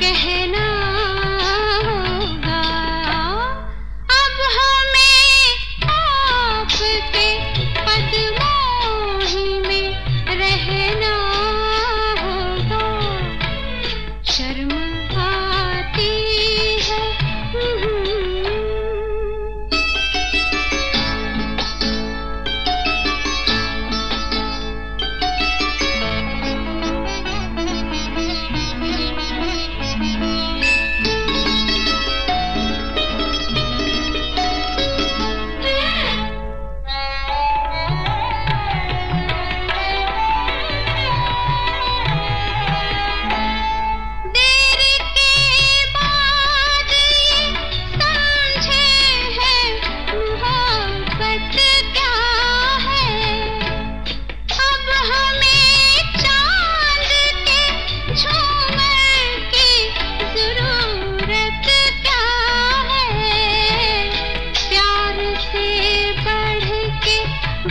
कहना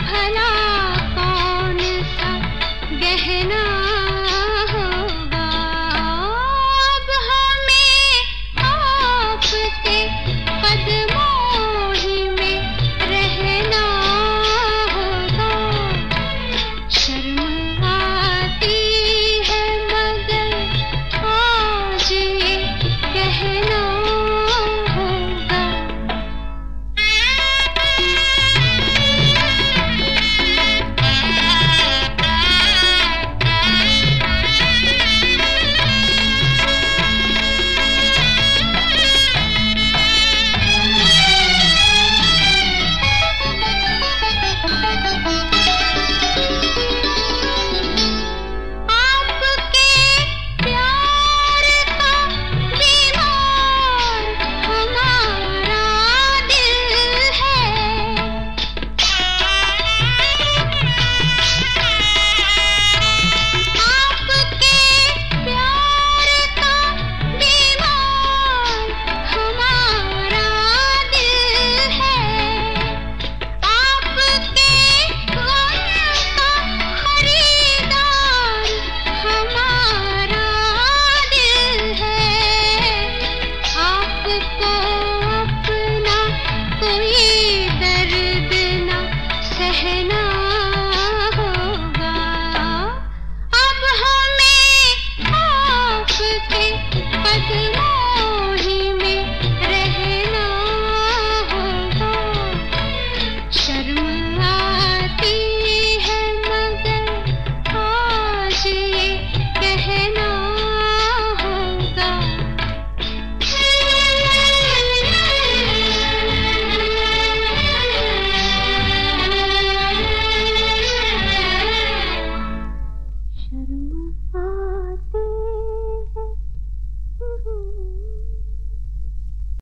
भला